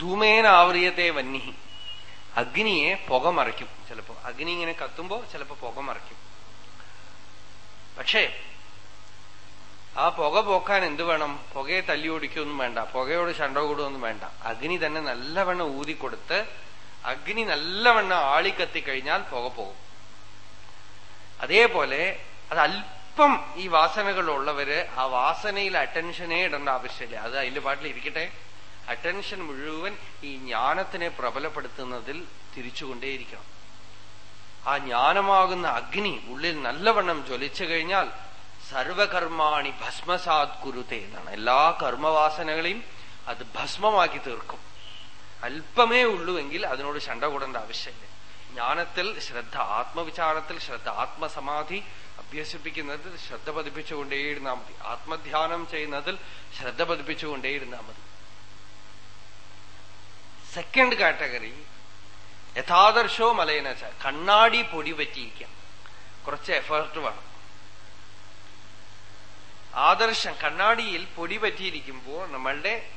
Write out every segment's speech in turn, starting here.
ധൂമേന ആവറിയത്തെ വന്നി. അഗ്നിയെ പുക മറയ്ക്കും ചിലപ്പോ അഗ്നി ഇങ്ങനെ കത്തുമ്പോ ചിലപ്പോ പുക മറയ്ക്കും പക്ഷേ ആ പുക പോക്കാൻ എന്ത് വേണം? പുകയെ തല്ലി ഓടിക്കൊന്നും വേണ്ട. പുകയോട് ചണ്ട കൂടുകയൊന്നും വേണ്ട. അഗ്നി തന്നെ നല്ലവണ്ണം ഊതിക്കൊടുത്ത് അഗ്നി നല്ലവണ്ണം ആളിക്കത്തിക്കഴിഞ്ഞാൽ പുക പോകും. അതേപോലെ അത് അല്പം ഈ വാസനകളുള്ളവര് ആ വാസനയിൽ അറ്റൻഷനേ ഇടേണ്ട ആവശ്യമില്ല. അത് അതിന്റെ പാട്ടിൽ ഇരിക്കട്ടെ അറ്റൻഷൻ മുഴുവൻ ഈ ജ്ഞാനത്തിനെ പ്രബലപ്പെടുത്തുന്നതിൽ തിരിച്ചുകൊണ്ടേയിരിക്കണം. ആ ജ്ഞാനമാകുന്ന അഗ്നി ഉള്ളിൽ നല്ലവണ്ണം ജ്വലിച്ചു കഴിഞ്ഞാൽ സർവകർമാണി ഭസ്മസാത് കുരുത്തെ എന്നാണ്. എല്ലാ കർമ്മവാസനകളെയും അത് ഭസ്മമാക്കി തീർക്കും. അല്പമേ ഉള്ളൂവെങ്കിൽ അതിനോട് ശണ്ട കൂടേണ്ട ആവശ്യമില്ല. ജ്ഞാനത്തിൽ ശ്രദ്ധ ആത്മവിചാരത്തിൽ ശ്രദ്ധ ആത്മസമാധി അഭ്യസിപ്പിക്കുന്നതിൽ ശ്രദ്ധ പതിപ്പിച്ചുകൊണ്ടേയിരുന്നാൽ മതി. ആത്മധ്യാനം ചെയ്യുന്നതിൽ ശ്രദ്ധ പതിപ്പിച്ചുകൊണ്ടേയിരുന്നാൽ മതി. സെക്കൻഡ് കാറ്റഗറി യഥാദർശോ മലയനച്ച കണ്ണാടി പൊടി പറ്റിയിരിക്കാം. കുറച്ച് എഫേർട്ട് വേണം. ആദർശം കണ്ണാടിയിൽ പൊടി പറ്റിയിരിക്കുമ്പോൾ നമ്മളുടെ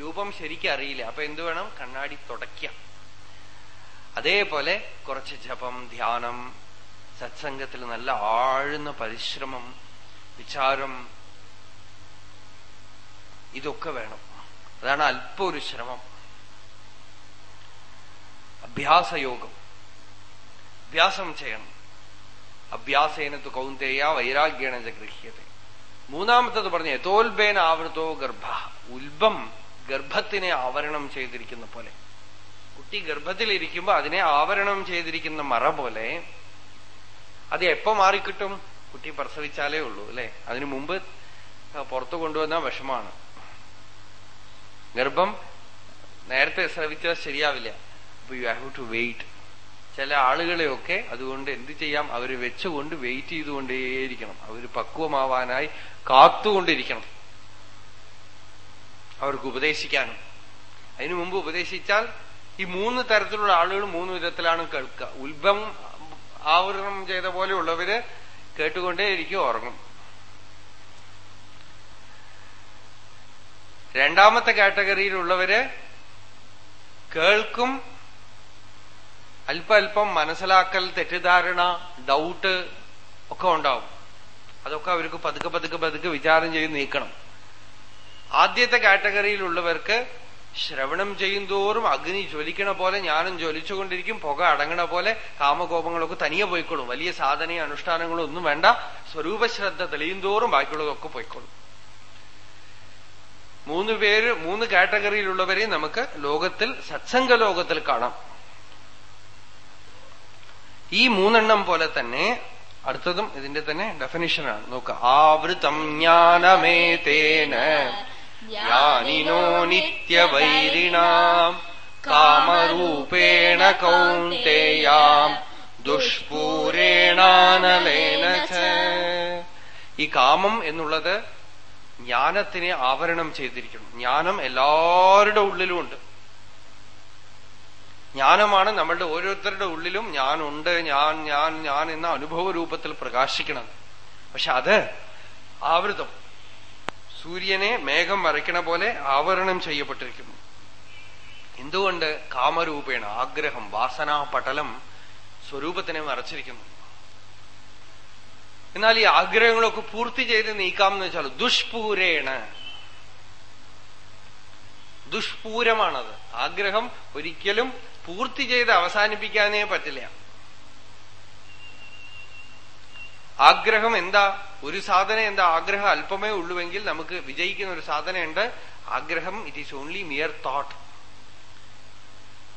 രൂപം ശരിക്കും അറിയില്ല. അപ്പൊ എന്തു വേണം? കണ്ണാടി തുടയ്ക്കാം. അതേപോലെ കുറച്ച് ജപം ധ്യാനം സത്സംഗത്തിൽ നല്ല ആഴുന്ന പരിശ്രമം വിചാരം ഇതൊക്കെ വേണം. അതാണ് അല്പ ഒരു ശ്രമം. അഭ്യാസയോഗം. അഭ്യാസം ചെയ്യണം. അഭ്യാസേനത്തു കൗന്തേയ വൈരാഗ്യേണ ഗൃഹ്യത മൂന്നാമത്തത് പറഞ്ഞ യഥോൽബേന ആവൃതോ ഗർഭ. ഉൽബം ഗർഭത്തിനെ ആവരണം ചെയ്തിരിക്കുന്ന പോലെ. കുട്ടി ഗർഭത്തിലിരിക്കുമ്പോ അതിനെ ആവരണം ചെയ്തിരിക്കുന്ന മറ പോലെ അത് എപ്പോ മാറിക്കിട്ടും? കുട്ടി പ്രസവിച്ചാലേ ഉള്ളൂ അല്ലെ? അതിനു മുമ്പ് പുറത്തു കൊണ്ടുവന്ന വിഷമാണ്. ഗർഭം നേരത്തെ ശ്രവിച്ചാൽ ശരിയാവില്ല. അപ്പൊ യു ഹാവ് ടു വെയിറ്റ് ചില ആളുകളെയൊക്കെ അതുകൊണ്ട് എന്ത് ചെയ്യാം? അവർ വെച്ചുകൊണ്ട് വെയിറ്റ് ചെയ്തുകൊണ്ടേയിരിക്കണം. അവർ പക്വമാവാനായി കാത്തുകൊണ്ടിരിക്കണം. അവർക്ക് ഉപദേശിക്കാനും. അതിനു മുമ്പ് ഉപദേശിച്ചാൽ ഈ മൂന്ന് തരത്തിലുള്ള ആളുകൾ മൂന്ന് വിധത്തിലാണ് കേൾക്കുക. ഉത്ഭവം ആവരണം ചെയ്ത പോലെയുള്ളവര് കേട്ടുകൊണ്ടേയിരിക്കും ഉറങ്ങും. രണ്ടാമത്തെ കാറ്റഗറിയിലുള്ളവര് കേൾക്കും അല്പ അല്പം മനസ്സിലാക്കൽ തെറ്റിദ്ധാരണ ഡൗട്ട് ഒക്കെ ഉണ്ടാവും. അതൊക്കെ അവർക്ക് പതുക്കെ പതുക്കെ പതുക്കെ വിചാരം ചെയ്ത് നീക്കണം. ആദ്യത്തെ കാറ്റഗറിയിലുള്ളവർക്ക് ശ്രവണം ചെയ്യുന്തോറും അഗ്നി ജ്വലിക്കണ പോലെ ഞാനും ജ്വലിച്ചുകൊണ്ടിരിക്കും പുക അടങ്ങണ പോലെ കാമകോപങ്ങളൊക്കെ തനിയെ പോയിക്കോളും വലിയ സാധനയും അനുഷ്ഠാനങ്ങളും ഒന്നും വേണ്ട സ്വരൂപശ്രദ്ധ തെളിയുന്തോറും ബാക്കിയുള്ളതൊക്കെ പോയിക്കോളും മൂന്ന് പേര് മൂന്ന് കാറ്റഗറിയിലുള്ളവരെ നമുക്ക് ലോകത്തിൽ സത്സംഗ ലോകത്തിൽ കാണാം. ഈ മൂന്നെണ്ണം പോലെ തന്നെ അടുത്തതും ഇതിന്റെ തന്നെ ഡെഫിനിഷനാണ് നോക്ക്. ആവൃതം ജ്ഞാനമേതേന ജ്ഞാനിനോ നിത്യവൈരിണാം കാമരൂപേണ കൗന്തേയാം ദുഷ്പൂരേണാനലേന ഈ കാമം എന്നുള്ളത് ജ്ഞാനത്തിനെ ആവരണം ചെയ്തിരിക്കണം ജ്ഞാനം എല്ലാവരുടെ ഉള്ളിലും ഉണ്ട്. ജ്ഞാനമാണ് നമ്മളുടെ ഓരോരുത്തരുടെ ഉള്ളിലും ഞാനുണ്ട് ഞാൻ ഞാൻ ഞാൻ എന്ന അനുഭവ രൂപത്തിൽ പ്രകാശിക്കണം പക്ഷെ അത് ആവൃതം. സൂര്യനെ മേഘം വരയ്ക്കണ പോലെ ആവരണം ചെയ്യപ്പെട്ടിരിക്കുന്നു. എന്തുകൊണ്ട് കാമരൂപേണ ആഗ്രഹം വാസനാപടലം സ്വരൂപത്തിനെ മറച്ചിരിക്കുന്നു എന്നാൽ ഈ ആഗ്രഹങ്ങളൊക്കെ പൂർത്തി ചെയ്ത് നീക്കാം എന്ന് വെച്ചാൽ ദുഷ്പൂരേണ ദുഷ്പൂരമാണത്. ആഗ്രഹം ഒരിക്കലും പൂർത്തി ചെയ്ത് അവസാനിപ്പിക്കാനേ പറ്റില്ല. ആഗ്രഹം എന്താ? ഒരു സാധന എന്താ? ആഗ്രഹം അല്പമേ ഉള്ളുവെങ്കിൽ നമുക്ക് വിജയിക്കുന്ന ഒരു സാധനമുണ്ട് ആഗ്രഹം it is only mere thought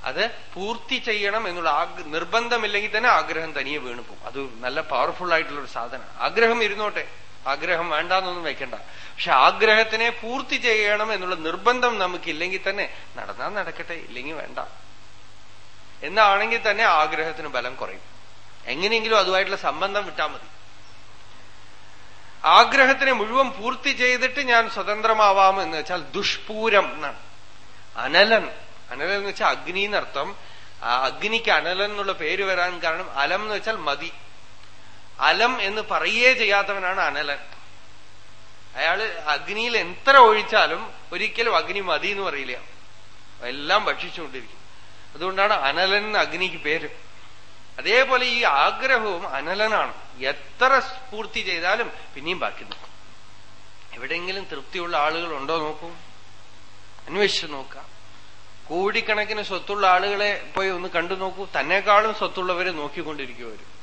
അത് പൂർത്തി ചെയ്യണം എന്നുള്ള നിർബന്ധമില്ലെങ്കിൽ തന്നെ ആഗ്രഹം തനിയെ വീണുപോകും. അത് നല്ല പവർഫുൾ ആയിട്ടുള്ള ഒരു സാധനം ആഗ്രഹം ഇരുന്നോട്ടെ. ആഗ്രഹം വേണ്ടാന്നൊന്നും വെക്കണ്ട. പക്ഷെ ആഗ്രഹത്തിനെ പൂർത്തി ചെയ്യണം എന്നുള്ള നിർബന്ധം നമുക്കില്ലെങ്കിൽ തന്നെ നടന്നാൽ നടക്കട്ടെ ഇല്ലെങ്കിൽ വേണ്ട. എന്നാണെങ്കിൽ തന്നെ ആഗ്രഹത്തിന് ബലം കുറയും. എങ്ങനെയെങ്കിലും അതുമായിട്ടുള്ള സംബന്ധം വിട്ടാൽ മതി. ആഗ്രഹത്തിനെ മുഴുവൻ പൂർത്തി ചെയ്തിട്ട് ഞാൻ സ്വതന്ത്രമാവാം എന്ന് വെച്ചാൽ ദുഷ്പൂരം എന്നാണ്. അനലൻ. അനലൻ എന്ന് വെച്ചാൽ അഗ്നി എന്നർത്ഥം. ആ അഗ്നിക്ക് അനലൻ എന്നുള്ള പേര് വരാൻ കാരണം അലം എന്ന് വെച്ചാൽ മതി. അലം എന്ന് പറയേ ചെയ്യാത്തവനാണ് അനലൻ. അയാൾ അഗ്നിയിൽ എത്ര ഒഴിച്ചാലും ഒരിക്കലും അഗ്നി മതി എന്ന് പറയില്ല. എല്ലാം ഭക്ഷിച്ചുകൊണ്ടിരിക്കും. അതുകൊണ്ടാണ് അനലൻ അഗ്നിക്ക് പേര്. അതേപോലെ ഈ ആഗ്രഹവും അനലനാണ്. എത്ര പൂർത്തി ചെയ്താലും പിന്നെയും ബാക്കി നിൽക്കും. എവിടെയെങ്കിലും തൃപ്തിയുള്ള ആളുകൾ ഉണ്ടോ നോക്കൂ. അന്വേഷിച്ചു നോക്കാം. കോടിക്കണക്കിന് സ്വത്തുള്ള ആളുകളെ പോയി ഒന്ന് കണ്ടു നോക്കൂ. തന്നെക്കാളും സ്വത്തുള്ളവരെ നോക്കിക്കൊണ്ടിരിക്കും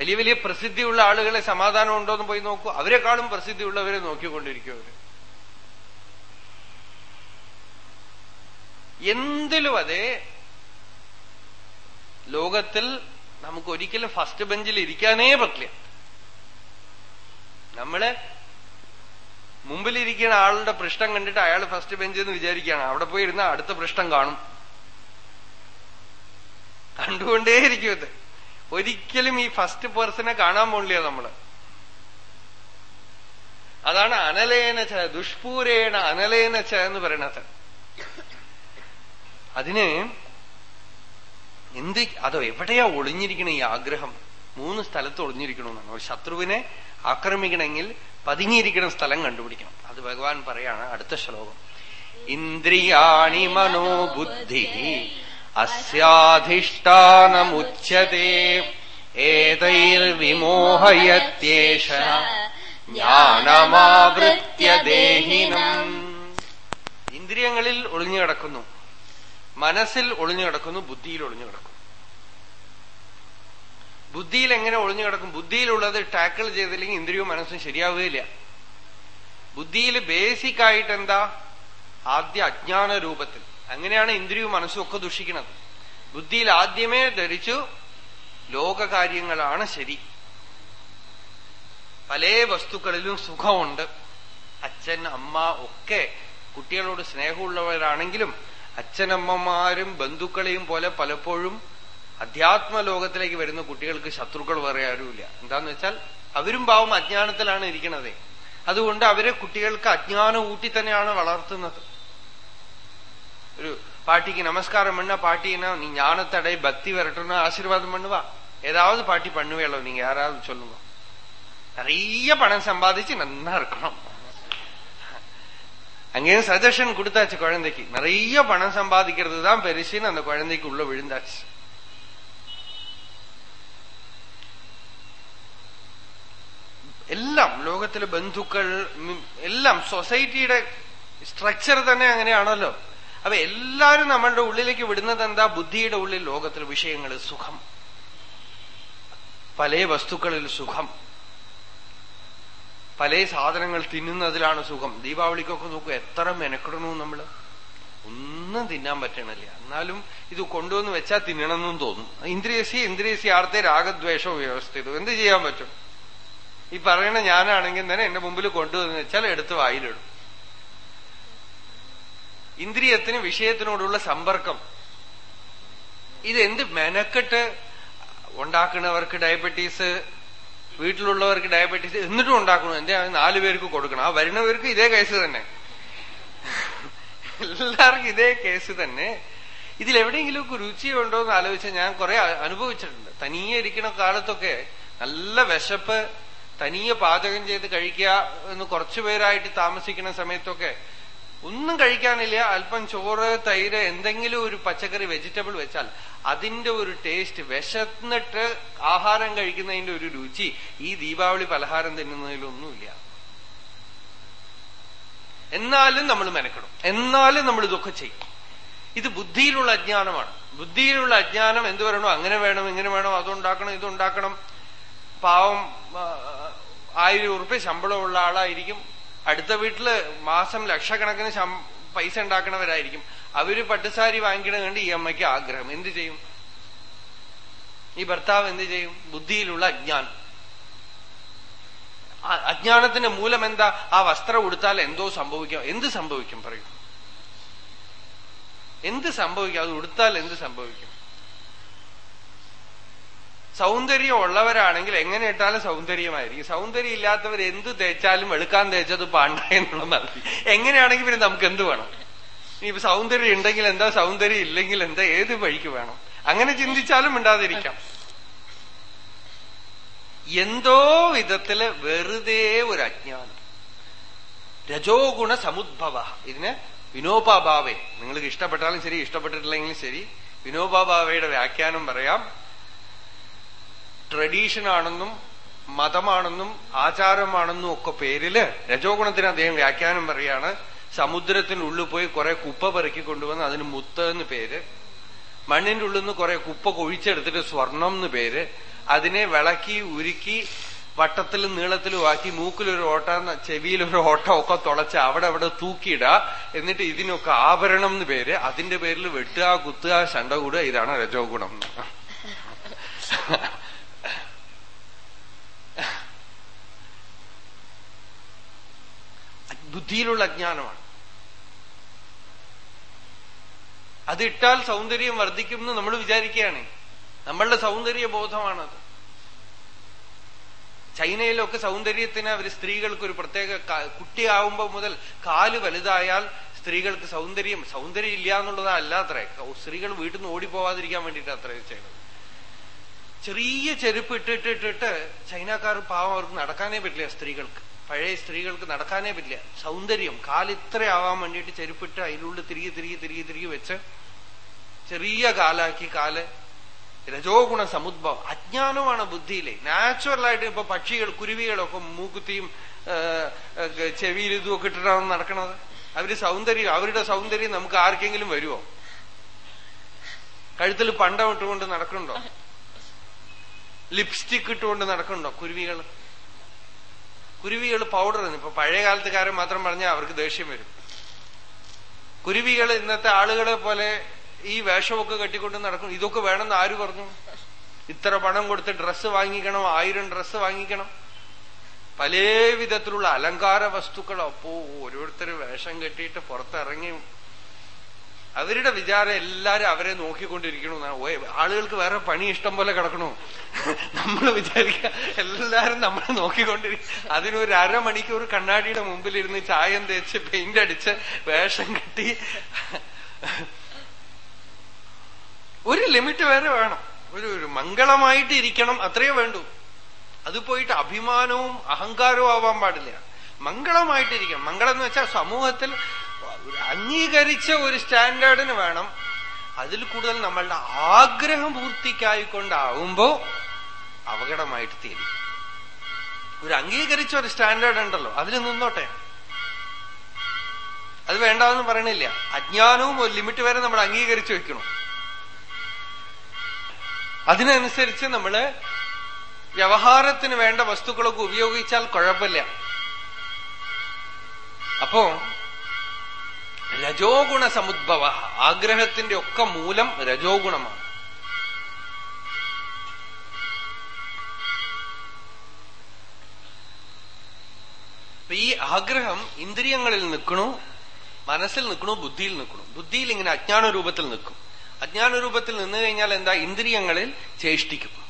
വലിയ വലിയ പ്രസിദ്ധിയുള്ള ആളുകളെ സമാധാനം ഉണ്ടോ എന്ന് പോയി നോക്കൂ. അവരെക്കാളും പ്രസിദ്ധിയുള്ളവരെ നോക്കിക്കൊണ്ടിരിക്കും അവർ. എന്തിലും അതെ ലോകത്തിൽ നമുക്ക് ഒരിക്കലും ഫസ്റ്റ് ബെഞ്ചിൽ ഇരിക്കാനേ പറ്റില്ല. നമ്മൾ മുമ്പിലിരിക്കുന്ന ആളുടെ പൃഷ്ഠം കണ്ടിട്ട് അയാൾ ഫസ്റ്റ് ബെഞ്ച് എന്ന് വിചാരിക്കുകയാണ്. അവിടെ പോയിരുന്ന അടുത്ത പൃഷ്ഠം കാണും. കണ്ടുകൊണ്ടേയിരിക്കും ഒരിക്കലും ഈ ഫസ്റ്റ് പേഴ്സണെ കാണാൻ പോണില്ല നമ്മൾ. അതാണ് അനലേന ച ദുഷ്പൂരേണ അനലേന ച എന്ന് പറയണത്. അതിന് എന്ത് അതോ എവിടെയാ ഒളിഞ്ഞിരിക്കണം ഈ ആഗ്രഹം? മൂന്ന് സ്ഥലത്ത് ഒളിഞ്ഞിരിക്കണമെന്നാണ് ഒരു ശത്രുവിനെ ആക്രമിക്കണമെങ്കിൽ പതുങ്ങിയിരിക്കുന്ന സ്ഥലം കണ്ടുപിടിക്കണം. അത് ഭഗവാൻ പറയാണ് അടുത്ത ശ്ലോകം. ഇന്ദ്രിയാണി മനോബുദ്ധി. ദേഹിനം. ഇന്ദ്രിയങ്ങളിൽ ഒളിഞ്ഞു കിടക്കുന്നു. മനസ്സിൽ ഒളിഞ്ഞു കിടക്കുന്നു ബുദ്ധിയിൽ ഒളിഞ്ഞു കിടക്കുന്നു. ബുദ്ധിയിൽ എങ്ങനെ ഒളിഞ്ഞു കിടക്കും? ബുദ്ധിയിലുള്ളത് ടാക്കിൾ ചെയ്തില്ലെങ്കിൽ ഇന്ദ്രിയവും മനസ്സും ശരിയാവുകയില്ല. ബുദ്ധിയിൽ ബേസിക് ആയിട്ട് എന്താ? ആദ്യ അജ്ഞാന രൂപത്തിൽ അങ്ങനെയാണ് ഇന്ദ്രിയവും മനസ്സും ഒക്കെ ദുഷിക്കുന്നത്. ബുദ്ധിയിൽ ആദ്യമേ ധരിച്ചു ലോകകാര്യങ്ങളാണ് ശരി. പല വസ്തുക്കളിലും സുഖമുണ്ട്. അച്ഛൻ അമ്മ ഒക്കെ കുട്ടികളോട് സ്നേഹമുള്ളവരാണെങ്കിലും അച്ഛനമ്മമാരും ബന്ധുക്കളെയും പോലെ പലപ്പോഴും അധ്യാത്മ ലോകത്തിലേക്ക് വരുന്ന കുട്ടികൾക്ക് ശത്രുക്കൾ വേറെ ആരുമില്ല. എന്താന്ന് വെച്ചാൽ അവരും പാവം അജ്ഞാനത്തിലാണ് ഇരിക്കുന്നത് അതുകൊണ്ട് അവരെ കുട്ടികൾക്ക് അജ്ഞാനം ഊട്ടി തന്നെയാണ് വളർത്തുന്നത്. ഒരു பாட்டிக்கு நமஸ்காரம் பண்ணா பாட்டினா நீ ஞானத்தடை பக்தி வரட்டும்னு ஆசீர்வாதம் பண்ணுவா ஏதாவது பாட்டி பண்ணுவேளோ நீங்க யாராவது சொல்லுங்க நிறைய பணம் சம்பாதிச்சு நன்னா இருக்கணும் அங்கேயும் சஜஷன் கொடுத்தாச்சு குழந்தைக்கு நிறைய பணம் சம்பாதிக்கிறது தான் பெருசுன்னு அந்த குழந்தைக்கு உள்ள விழுந்தாச்சு എല്ലാം ലോകത്തിലെ ബന്ധുക്കൾ എല്ലാം സൊസൈറ്റിയുടെ സ്ട്രക്ചർ തന്നെ അങ്ങനെയാണല്ലോ അപ്പൊ എല്ലാരും നമ്മളുടെ ഉള്ളിലേക്ക് വിടുന്നത് എന്താ? ബുദ്ധിയുടെ ഉള്ളിൽ ലോകത്തിൽ വിഷയങ്ങൾ സുഖം. പല വസ്തുക്കളിൽ സുഖം. പല സാധനങ്ങൾ തിന്നുന്നതിലാണ് സുഖം. ദീപാവലിക്കൊക്കെ നോക്കൂ എത്ര മെനക്കിടണു നമ്മൾ. ഒന്നും തിന്നാൻ പറ്റണില്ല. എന്നാലും ഇത് കൊണ്ടുവന്ന് വെച്ചാൽ തിന്നണമെന്നും തോന്നും. ഇന്ദ്രിയസി ഇന്ദ്രിയസി ആർത്തെ രാഗദ്വേഷവും വ്യവസ്ഥിതം. എന്ത് ചെയ്യാൻ പറ്റും? ഈ പറയണ ഞാനാണെങ്കിൽ തന്നെ എന്റെ മുമ്പിൽ കൊണ്ടുവന്ന് വെച്ചാൽ എടുത്ത് വായിലിടും. ഇന്ദ്രിയത്തിന് വിഷയത്തിനോടുള്ള സമ്പർക്കം. ഇതെന്ത് മെനക്കെട്ട് ഉണ്ടാക്കുന്നവർക്ക് ഡയബറ്റീസ് വീട്ടിലുള്ളവർക്ക് ഡയബറ്റീസ് എന്നിട്ടും ഉണ്ടാക്കണം എന്റെ നാലു പേർക്ക് കൊടുക്കണം? ആ വരുന്നവർക്ക് ഇതേ കേസ് തന്നെ. എല്ലാവർക്കും ഇതേ കേസ് തന്നെ. ഇതിൽ ഒക്കെ രുചിയുണ്ടോ എന്ന് ആലോചിച്ചാൽ ഞാൻ കുറെ അനുഭവിച്ചിട്ടുണ്ട്. തനിയെ ഇരിക്കുന്ന കാലത്തൊക്കെ നല്ല വിശപ്പ് തനിയെ പാചകം ചെയ്ത് കഴിക്കുക എന്ന് കുറച്ചു പേരായിട്ട് താമസിക്കുന്ന സമയത്തൊക്കെ ഒന്നും കഴിക്കാനില്ല. അല്പം ചോറ് തൈര് എന്തെങ്കിലും ഒരു പച്ചക്കറി വെജിറ്റബിൾ വെച്ചാൽ അതിന്റെ ഒരു ടേസ്റ്റ് വിശന്നിട്ട് ആഹാരം കഴിക്കുന്നതിന്റെ ഒരു രുചി ഈ ദീപാവലി പലഹാരം തിന്നുന്നതിലൊന്നുമില്ല. എന്നാലും നമ്മൾ മെനക്കണം എന്നാലും നമ്മൾ ഇതൊക്കെ ചെയ്യും. ഇത് ബുദ്ധിയിലുള്ള അജ്ഞാനമാണ്. ബുദ്ധിയിലുള്ള അജ്ഞാനം എന്ത് പറയണോ അങ്ങനെ വേണം ഇങ്ങനെ വേണം അതുണ്ടാക്കണം ഇതുണ്ടാക്കണം പാവം ആയിരം ഉറുപ്പ്യ ശമ്പളമുള്ള ആളായിരിക്കും. അടുത്ത വീട്ടിൽ മാസം ലക്ഷക്കണക്കിന് പൈസ ഉണ്ടാക്കണവരായിരിക്കും. അവർ പട്ടുസാരി വാങ്ങിക്കണമെങ്കിൽ ഈ അമ്മയ്ക്ക് ആഗ്രഹം. എന്ത് ചെയ്യും? ഈ ഭർത്താവ് എന്ത് ചെയ്യും? ബുദ്ധിയിലുള്ള അജ്ഞാനം അജ്ഞാനത്തിന്റെ മൂലം എന്താ? ആ വസ്ത്രം ഉടുത്താൽ എന്തോ സംഭവിക്കാം. എന്ത് സംഭവിക്കും പറയൂ. എന്ത് സംഭവിക്കും? അത് ഉടുത്താൽ എന്ത് സംഭവിക്കും? സൗന്ദര്യം ഉള്ളവരാണെങ്കിൽ എങ്ങനെ ഇട്ടാലും സൗന്ദര്യമായിരിക്കും. സൗന്ദര്യം ഇല്ലാത്തവർ എന്ത് തേച്ചാലും വെളുക്കാൻ തേച്ചത് പാണ്ട എന്നുള്ള മതി. എങ്ങനെയാണെങ്കിൽ പിന്നെ നമുക്ക് എന്ത് വേണം? ഇനി സൗന്ദര്യം ഉണ്ടെങ്കിൽ എന്താ സൗന്ദര്യം ഇല്ലെങ്കിൽ എന്താ ഏത് വഴിക്ക് വേണം? അങ്ങനെ ചിന്തിച്ചാലും മിണ്ടാതിരിക്കാം. എന്തോ വിധത്തിൽ വെറുതെ ഒരു അജ്ഞാനം. രജോ ഗുണ സമുദ്ഭവ. ഇതിന് വിനോബാഭാവേ നിങ്ങൾക്ക് ഇഷ്ടപ്പെട്ടാലും ശരി ഇഷ്ടപ്പെട്ടിട്ടില്ലെങ്കിലും ശരി. വിനോപാഭാവയുടെ വ്യാഖ്യാനം പറയാം. ട്രഡീഷൻ ആണെന്നും മതമാണെന്നും ആചാരമാണെന്നും ഒക്കെ പേരിൽ രജോഗുണത്തിന് അദ്ദേഹം വ്യാഖ്യാനം പറയാണ് സമുദ്രത്തിനുള്ളിൽ പോയി കുറെ കുപ്പ പെറുക്കി കൊണ്ടുവന്ന് അതിന് മുത്ത് എന്ന് പേര്. മണ്ണിന്റെ ഉള്ളിൽ നിന്ന് കുറെ കുപ്പ കൊഴിച്ചെടുത്തിട്ട് സ്വർണം എന്ന് പേര്. അതിനെ വിളക്കി ഉരുക്കി വട്ടത്തിലും നീളത്തിലും ആക്കി മൂക്കിലൊരു ഓട്ട ചെവിയിലൊരു ഓട്ട ഒക്കെ തുളച്ച് അവിടെ അവിടെ തൂക്കിയിടുക എന്നിട്ട് ഇതിനൊക്കെ ആഭരണം എന്ന് പേര്. അതിന്റെ പേരിൽ വെട്ടുക കുത്തുക ശണ്ട കൂടുക ഇതാണ് രജോ ഗുണം ബുദ്ധിയിലുള്ള അജ്ഞാനമാണ് അതിട്ടാൽ സൗന്ദര്യം വർദ്ധിക്കും എന്ന് നമ്മൾ വിചാരിക്കുകയാണ്. നമ്മളുടെ സൗന്ദര്യ ബോധമാണത് ചൈനയിലൊക്കെ സൗന്ദര്യത്തിന് അവർ സ്ത്രീകൾക്ക് ഒരു പ്രത്യേക കുട്ടിയാവുമ്പോ മുതൽ കാൽ വലുതായാൽ സ്ത്രീകൾക്ക് സൗന്ദര്യം സൗന്ദര്യം ഇല്ല എന്നുള്ളതാ അല്ലാത്രേ സ്ത്രീകൾ വീട്ടിൽ നിന്ന് ഓടിപ്പോവാതിരിക്കാൻ വേണ്ടിയിട്ട് അത്ര ചെയ്യണത്. ചെറിയ ചെരുപ്പ് ഇട്ടിട്ടിട്ടിട്ട് ചൈനക്കാർ പാവം അവർക്ക് നടക്കാനേ പറ്റില്ല സ്ത്രീകൾക്ക്. പഴയ സ്ത്രീകൾക്ക് നടക്കാനേ പറ്റില്ല. സൗന്ദര്യം. കാലിത്ര ആവാൻ വേണ്ടിയിട്ട് ചെരുപ്പിട്ട് അതിനുള്ളിൽ തിരികെ തിരികെ തിരികെ തിരികെ വെച്ച് ചെറിയ കാലാക്കി കാൽ രജോ ഗുണ സമുദ്ഭവം. അജ്ഞാനമാണ് ബുദ്ധിയിലെ. നാച്ചുറലായിട്ട് ഇപ്പൊ പക്ഷികൾ കുരുവികളൊക്കെ മൂക്കുത്തിയും ചെവിയിൽ ഇതുമൊക്കെ ഇട്ടിട്ടാണ് നടക്കണത്. അവർ സൗന്ദര്യം അവരുടെ സൗന്ദര്യം നമുക്ക് ആർക്കെങ്കിലും വരുമോ കഴുത്തിൽ പണ്ടം ഇട്ടുകൊണ്ട് നടക്കണ്ടോ ലിപ്സ്റ്റിക് ഇട്ടുകൊണ്ട് നടക്കണ്ടോ കുരുവികൾ? കുരുവികൾ പൗഡർ ഇപ്പൊ പഴയ കാലത്തുകാരൻ മാത്രം പറഞ്ഞാൽ അവർക്ക് ദേഷ്യം വരും. കുരുവികൾ ഇന്നത്തെ ആളുകളെ പോലെ ഈ വേഷമൊക്കെ കെട്ടിക്കൊണ്ട് നടക്കും. ഇതൊക്കെ വേണമെന്ന് ആര് പറഞ്ഞു? ഇത്ര പണം കൊടുത്ത് ഡ്രസ്സ് വാങ്ങിക്കണം ആയിരം ഡ്രസ്സ് വാങ്ങിക്കണം. പല വിധത്തിലുള്ള അലങ്കാര വസ്തുക്കൾ അപ്പോ ഓരോരുത്തർ വേഷം കെട്ടിയിട്ട് പുറത്തിറങ്ങി അവരുടെ വിചാരം എല്ലാരും അവരെ നോക്കിക്കൊണ്ടിരിക്കണോ. ആളുകൾക്ക് വേറെ പണി ഇഷ്ടം പോലെ കിടക്കണോ. നമ്മൾ വിചാരിക്കുക എല്ലാരും നമ്മൾ നോക്കിക്കൊണ്ടിരിക്കും അതിനൊരു അരമണിക്കൂർ കണ്ണാടിയുടെ മുമ്പിലിരുന്ന് ചായം തേച്ച് പെയിന്റ് അടിച്ച് വേഷം കെട്ടി. ഒരു ലിമിറ്റ് വരെ വേണം. ഒരു ഒരു മംഗളമായിട്ട് ഇരിക്കണം അത്രയേ വേണ്ടൂ. അത് പോയിട്ട് അഭിമാനവും അഹങ്കാരവും ആവാൻ പാടില്ല. മംഗളമായിട്ടിരിക്കണം. മംഗളം എന്ന് വെച്ചാൽ സമൂഹത്തിൽ അംഗീകരിച്ച ഒരു സ്റ്റാൻഡേർഡിന് വേണം. അതിൽ കൂടുതൽ നമ്മളുടെ ആഗ്രഹം പൂർത്തിക്കായിക്കൊണ്ടാവുമ്പോ അപകടമായിട്ട് തീരും. ഒരു അംഗീകരിച്ച ഒരു സ്റ്റാൻഡേർഡ് ഉണ്ടല്ലോ അതിൽ നിന്നോട്ടെ. അത് വേണ്ടാന്ന് പറയണില്ല. അജ്ഞാനവും ഒരു ലിമിറ്റ് വരെ നമ്മൾ അംഗീകരിച്ചു വെക്കണം. അതിനനുസരിച്ച് നമ്മൾ വ്യവഹാരത്തിന് വേണ്ട വസ്തുക്കളൊക്കെ ഉപയോഗിച്ചാൽ കുഴപ്പമില്ല. അപ്പോ രജോഗുണ സമുദ്ഭവ ആഗ്രഹത്തിന്റെ ഒക്കെ മൂലം രജോഗുണമാണ്. ഈ ആഗ്രഹം ഇന്ദ്രിയങ്ങളിൽ നിൽക്കണു മനസ്സിൽ നിൽക്കണു ബുദ്ധിയിൽ നിൽക്കണു. ബുദ്ധിയിൽ ഇങ്ങനെ അജ്ഞാന രൂപത്തിൽ നിൽക്കും. അജ്ഞാന രൂപത്തിൽ നിന്നു കഴിഞ്ഞാൽ എന്താ? ഇന്ദ്രിയങ്ങളിൽ ചേഷ്ടിക്കും.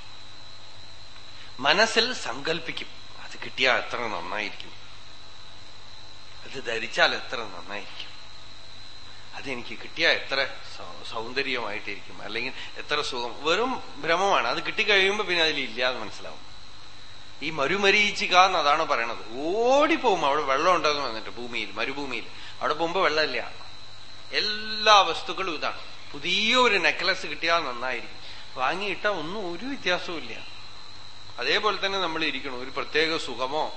മനസ്സിൽ സങ്കല്പിക്കും അത് കിട്ടിയാൽ എത്ര നന്നായിരിക്കും. അത് ധരിച്ചാൽ എത്ര നന്നായിരിക്കും. അതെനിക്ക് കിട്ടിയാൽ എത്ര സൗന്ദര്യമായിട്ടിരിക്കും. അല്ലെങ്കിൽ എത്ര സുഖം. വെറും ഭ്രമമാണ്. അത് കിട്ടിക്കഴിയുമ്പോ പിന്നെ അതിൽ ഇല്ലാന്ന് മനസ്സിലാവും. ഈ മരുമരീച്ചിക എന്ന് അതാണ് പറയണത്. പോകും. അവിടെ വെള്ളം ഉണ്ടെന്ന് വന്നിട്ട് ഭൂമിയിൽ മരുഭൂമിയിൽ. അവിടെ പോകുമ്പോ വെള്ളമില്ല. എല്ലാ വസ്തുക്കളും ഇതാണ്. പുതിയ ഒരു നെക്ലസ് കിട്ടിയാൽ നന്നായിരിക്കും. വാങ്ങിയിട്ടാ ഒന്നും ഒരു വ്യത്യാസവും അതേപോലെ തന്നെ നമ്മൾ ഇരിക്കണം. ഒരു പ്രത്യേക സുഖമോ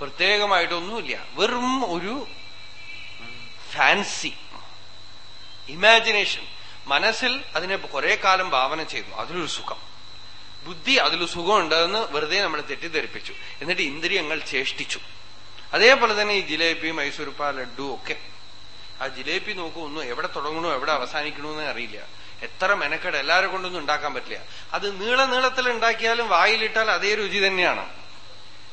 പ്രത്യേകമായിട്ടൊന്നുമില്ല. വെറും ഒരു ഫാൻസി ഇമാജിനേഷൻ. മനസ്സിൽ അതിനെ കുറെ കാലം ഭാവന ചെയ്തു. അതിലൊരു സുഖം. ബുദ്ധി അതിൽ സുഖമുണ്ടെന്ന് വെറുതെ നമ്മൾ തെറ്റിദ്ധരിപ്പിച്ചു. എന്നിട്ട് ഇന്ദ്രിയങ്ങൾ ചേഷ്ടിച്ചു. അതേപോലെ തന്നെ ഈ ജിലേബി മൈസൂർപ്പ ലഡു ഒക്കെ. ആ ജിലേബി നോക്കൂ ഒന്നും എവിടെ തുടങ്ങണോ എവിടെ അവസാനിക്കണമെന്ന് അറിയില്ല. എത്ര മെനക്കെട് എല്ലാരെ കൊണ്ടൊന്നും ഉണ്ടാക്കാൻ പറ്റില്ല. അത് നീള നീളത്തിൽ ഉണ്ടാക്കിയാലും വായിലിട്ടാൽ അതേ രുചി തന്നെയാണ്.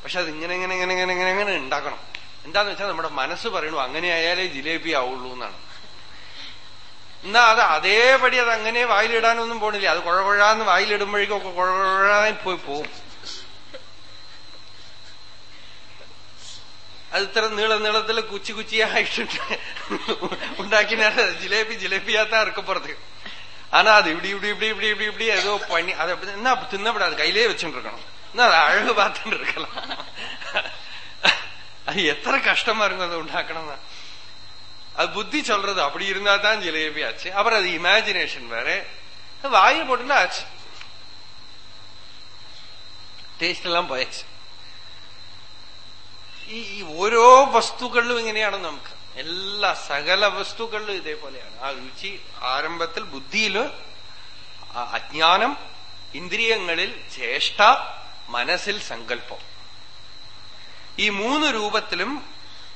പക്ഷെ അത് ഇങ്ങനെ ഇങ്ങനെ ഇങ്ങനെ ഇങ്ങനെ ഇങ്ങനെ ഉണ്ടാക്കണം. എന്താന്ന് വെച്ചാൽ നമ്മുടെ മനസ്സ് പറയണു അങ്ങനെയായാലേ ജിലേബി ആവുള്ളൂ എന്നാണ് എന്നാ അത് അതേപടി അത് അങ്ങനെ വായിലിടാനൊന്നും പോണില്ല. അത് കുഴകുഴാന്ന് വായിലിടുമ്പോഴേക്കും ഒക്കെ കുഴകുഴാതെ പോയി പോവും. അത് ഇത്ര നീള നീളത്തിൽ കുച്ചി കുച്ചിയായിട്ടുണ്ട്. ഉണ്ടാക്കിനാ ജിലേബി ജിലേബിയാത്ത ഇറക്കപ്പുറത്ത് ആണോ അത് ഇവിടെ ഇവിടെ ഇവിടെ ഇവിടെ ഇവിടെ ഇവിടെ ഏതോ പണി. അത് എന്നാ തിന്നപ്പെടെ അത് കയ്യിലേ വെച്ചോണ്ടിരിക്കണം. എന്നാ അത് അഴക് പാത്തണ്ടിരിക്കണം അത് എത്ര കഷ്ടം അത് ഉണ്ടാക്കണം എന്നാ அது புத்தி சொல்றது அப்படி இருந்தா தான் ஜிலேபி ஆச்சு அப்புறம் அது இமேஜினேஷன் வேற வாயில் போட்டுல ஆச்சு ടേസ്റ്റ് എല്ലാം പോയച്ച് ഈ ഈ ഓരോ വസ്തുക്കളിലും ഇങ്ങനെയാണ് നമുക്ക് എല്ലാ സകല വസ്തുക്കളിലും ഇതേപോലെയാണ് ആ രുചി ആരംഭത്തിൽ ബുദ്ധിയില് ആ അജ്ഞാനം ഇന്ദ്രിയങ്ങളിൽ ചേഷ്ട മനസ്സിൽ സങ്കല്പം ഈ മൂന്ന് രൂപത്തിലും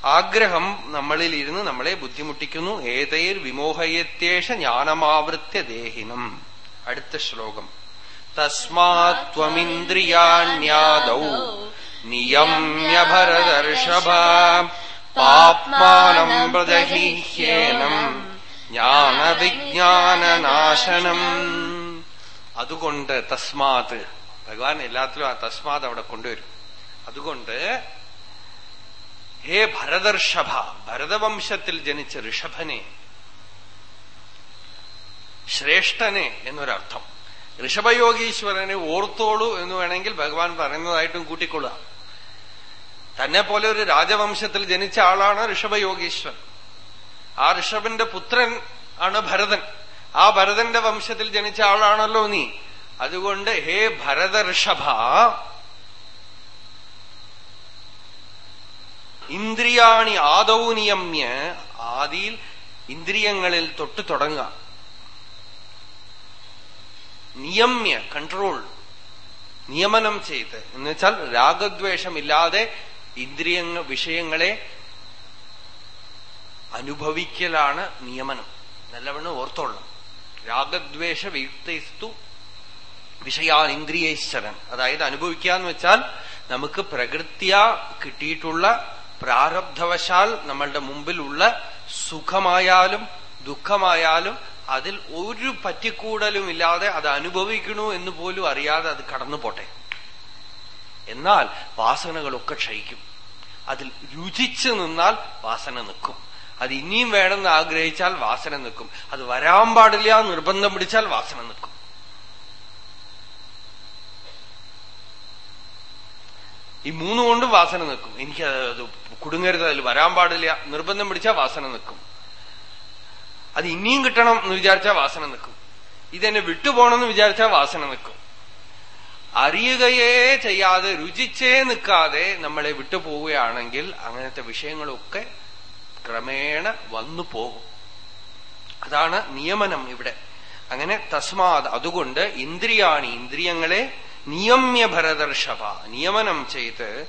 ആഗ്രഹം നമ്മളിൽ ഇരുന്ന് നമ്മളെ ബുദ്ധിമുട്ടിക്കുന്നു. ഏതൈർ വിമോഹയത്യേഷ ജ്ഞാനമാവൃത്യ ദേഹിനം. അടുത്ത ശ്ലോകം. തസ്മാത്വമിന്ദ്രിയാണ്യാദൗ നിയമ്യ പാപ്മാനം പ്രദഹീഹ്യേനം ജ്ഞാനവിജ്ഞാനനാശനം. അതുകൊണ്ട് തസ്മാത് ഭഗവാൻ എല്ലാത്തിലും ആ തസ്മാത് അവിടെ കൊണ്ടുവരും. അതുകൊണ്ട് ഹേ ഭരതർഷഭ ഭരതവംശത്തിൽ ജനിച്ച ഋഷഭനെ. ശ്രേഷ്ഠനെ എന്നൊരർത്ഥം. ഋഷഭയോഗീശ്വരനെ ഓർത്തോളൂ എന്ന് വേണമെങ്കിൽ ഭഗവാൻ പറയുന്നതായിട്ടും കൂട്ടിക്കൊള്ളുക. തന്നെ പോലെ ഒരു രാജവംശത്തിൽ ജനിച്ച ആളാണ് ഋഷഭയോഗീശ്വരൻ. ആ ഋഷഭന്റെ പുത്രൻ ആണ് ഭരതൻ. ആ ഭരതന്റെ വംശത്തിൽ ജനിച്ച ആളാണല്ലോ നീ. അതുകൊണ്ട് ഹേ ഭരത ഋഷഭ ഇന്ദ്രിയാണി ആദൗ നിയമ്യ. ആദിയിൽ ഇന്ദ്രിയങ്ങളിൽ തൊട്ട് തുടങ്ങുക. നിയമ്യ കൺട്രോൾ നിയമനം ചെയ്ത്. എന്ന് വെച്ചാൽ രാഗദ്വേഷമില്ലാതെ ഇന്ദ്രിയങ്ങ വിഷയങ്ങളെ അനുഭവിക്കലാണ് നിയമനം. നല്ലവണ്ണം ഓർത്തോളണം. രാഗദ്വേഷ വിയുക്തസ്തു വിഷയാൻ ഇന്ദ്രിയേശ്വരൻ. അതായത് അനുഭവിക്കുക എന്ന് വെച്ചാൽ നമുക്ക് പ്രകൃത്യ കിട്ടിയിട്ടുള്ള പ്രാരബ്ധവശാൽ നമ്മളുടെ മുമ്പിലുള്ള സുഖമായാലും ദുഃഖമായാലും അതിൽ ഒരു പറ്റിക്കൂടലും ഇല്ലാതെ അത് അനുഭവിക്കണു എന്ന് പോലും അറിയാതെ അത് കടന്നു പോട്ടെ. എന്നാൽ വാസനകളൊക്കെ ക്ഷയിക്കും. അതിൽ രുചിച്ചു നിന്നാൽ വാസന നിൽക്കും. അത് ഇനിയും വേണമെന്ന് ആഗ്രഹിച്ചാൽ വാസന നിൽക്കും. അത് വരാൻ പാടില്ല നിർബന്ധം പിടിച്ചാൽ വാസന നിൽക്കും. ഈ മൂന്ന് കൊണ്ടും വാസന നിൽക്കും. എനിക്ക് അത് കുടുങ്ങരുത് അതിൽ വരാൻ പാടില്ല. നിർബന്ധം പിടിച്ചാൽ വാസന നിൽക്കും. അത് ഇനിയും കിട്ടണം എന്ന് വിചാരിച്ചാൽ വാസന നിൽക്കും. ഇതെന്നെ വിട്ടുപോകണമെന്ന് വിചാരിച്ചാൽ വാസന നിൽക്കും. അറിയുകയേ ചെയ്യാതെ രുചിച്ചേ നിൽക്കാതെ നമ്മളെ വിട്ടുപോവുകയാണെങ്കിൽ അങ്ങനത്തെ വിഷയങ്ങളൊക്കെ ക്രമേണ വന്നു പോകും. അതാണ് നിയമനം ഇവിടെ. അങ്ങനെ തസ്മാത് അതുകൊണ്ട് ഇന്ദ്രിയാണി ഇന്ദ്രിയങ്ങളെ നിയമ്യ ഭരതർഷഭ നിയമനം ചെയ്ത്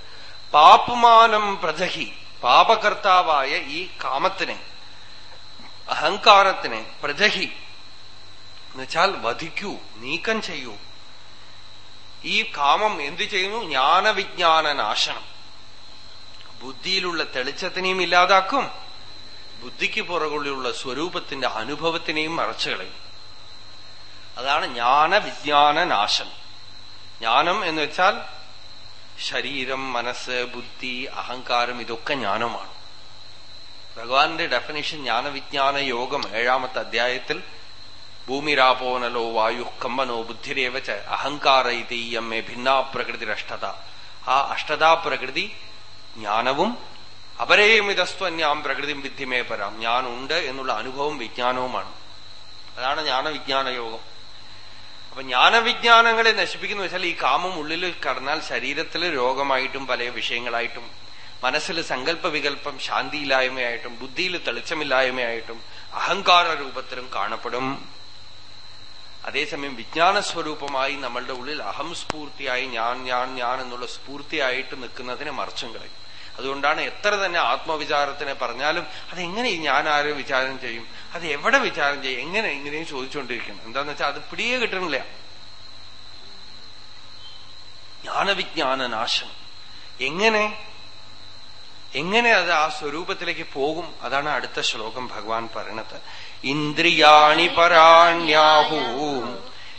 പാപമാനം പ്രജഹി പാപകർത്താവായ ഈ കാമത്തിനെ അഹങ്കാരത്തിനെ പ്രജഹി എന്നുവെച്ചാൽ വധിക്കൂ നീക്കം ചെയ്യൂ. ഈ കാമം എന്തു ചെയ്യുന്നു? ജ്ഞാനവിജ്ഞാന നാശനം ബുദ്ധിയിലുള്ള തെളിച്ചത്തിനെയും ഇല്ലാതാക്കും. ബുദ്ധിക്ക് പുറകുള്ള സ്വരൂപത്തിന്റെ അനുഭവത്തിനെയും മറച്ചു കളയും. അതാണ് ജ്ഞാനവിജ്ഞാന നാശം ജ്ഞാനം എന്ന് വെച്ചാൽ ശരീരം മനസ്സ് ബുദ്ധി അഹങ്കാരം ഇതൊക്കെ ജ്ഞാനമാണ്. ഭഗവാന്റെ ഡെഫിനേഷൻ ജ്ഞാനവിജ്ഞാന യോഗം ഏഴാമത്തെ അധ്യായത്തിൽ ഭൂമിരാപോനലോ വായു കമ്പനോ ബുദ്ധിരേവച്ച അഹങ്കാര ഇതീയമ്മേ ഭിന്നാ പ്രകൃതി അഷ്ടത ആ അഷ്ടതാ പ്രകൃതി ജ്ഞാനവും അപരേമിതസ്ത്വന്യാം പ്രകൃതി വിദ്യമേ പരാം. ഞാനുണ്ട് എന്നുള്ള അനുഭവം വിജ്ഞാനവുമാണ്. അതാണ് ജ്ഞാനവിജ്ഞാന യോഗം. അപ്പൊ ജ്ഞാനവിജ്ഞാനങ്ങളെ നശിപ്പിക്കുന്ന വെച്ചാൽ ഈ കാമം ഉള്ളിൽ കടന്നാൽ ശരീരത്തിൽ രോഗമായിട്ടും പല വിഷയങ്ങളായിട്ടും മനസ്സിൽ സങ്കല്പ വികല്പം ശാന്തിയില്ലായ്മയായിട്ടും ബുദ്ധിയിൽ തെളിച്ചമില്ലായ്മയായിട്ടും അഹങ്കാര രൂപത്തിലും കാണപ്പെടും. അതേസമയം വിജ്ഞാന സ്വരൂപമായി നമ്മളുടെ ഉള്ളിൽ അഹം സ്ഫൂർത്തിയായി ഞാൻ ഞാൻ ഞാൻ എന്നുള്ള സ്ഫൂർത്തിയായിട്ട് നിൽക്കുന്നതിനെ മറച്ചും കളയും. അതുകൊണ്ടാണ് എത്ര തന്നെ ആത്മവിചാരത്തിനെ പറഞ്ഞാലും അതെങ്ങനെ ഞാൻ ആരെ വിചാരം ചെയ്യും? അത് എവിടെ വിചാരം ചെയ്യും? എങ്ങനെ ഇങ്ങനെയും ചോദിച്ചുകൊണ്ടിരിക്കണം എന്താന്ന് വെച്ചാൽ അത് പിടിയേ കിട്ടണില്ല. ജ്ഞാനവിജ്ഞാനനാശം. എങ്ങനെ? എങ്ങനെ അത് ആ സ്വരൂപത്തിലേക്ക് പോകും? അതാണ് അടുത്ത ശ്ലോകം ഭഗവാൻ പറയണത്. ഇന്ദ്രിയാണി പരാണ്യാഹൂ.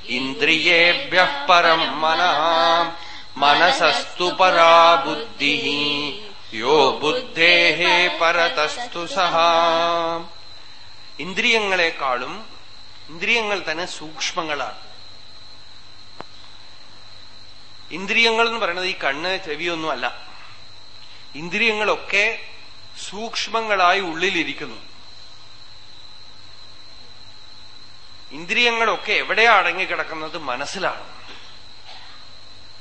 ഇന്ദ്രിയേഭ്യ പരം മനഃ. മനസസ്തു പരാ ബുദ്ധി യോ ബുദ്ധേഹേ പരതസ്തു സഹ. ഇന്ദ്രിയങ്ങളെക്കാളും ഇന്ദ്രിയങ്ങൾ തന്നെ സൂക്ഷ്മങ്ങളാണ്. ഇന്ദ്രിയങ്ങൾ എന്ന് പറയുന്നത് ഈ കണ്ണ് ചെവിയൊന്നുമല്ല ഇന്ദ്രിയങ്ങളൊക്കെ സൂക്ഷ്മങ്ങളായി ഉള്ളിലിരിക്കുന്നു. ഇന്ദ്രിയങ്ങളൊക്കെ എവിടെയാ അടങ്ങിക്കിടക്കുന്നത് മനസ്സിലാണ്.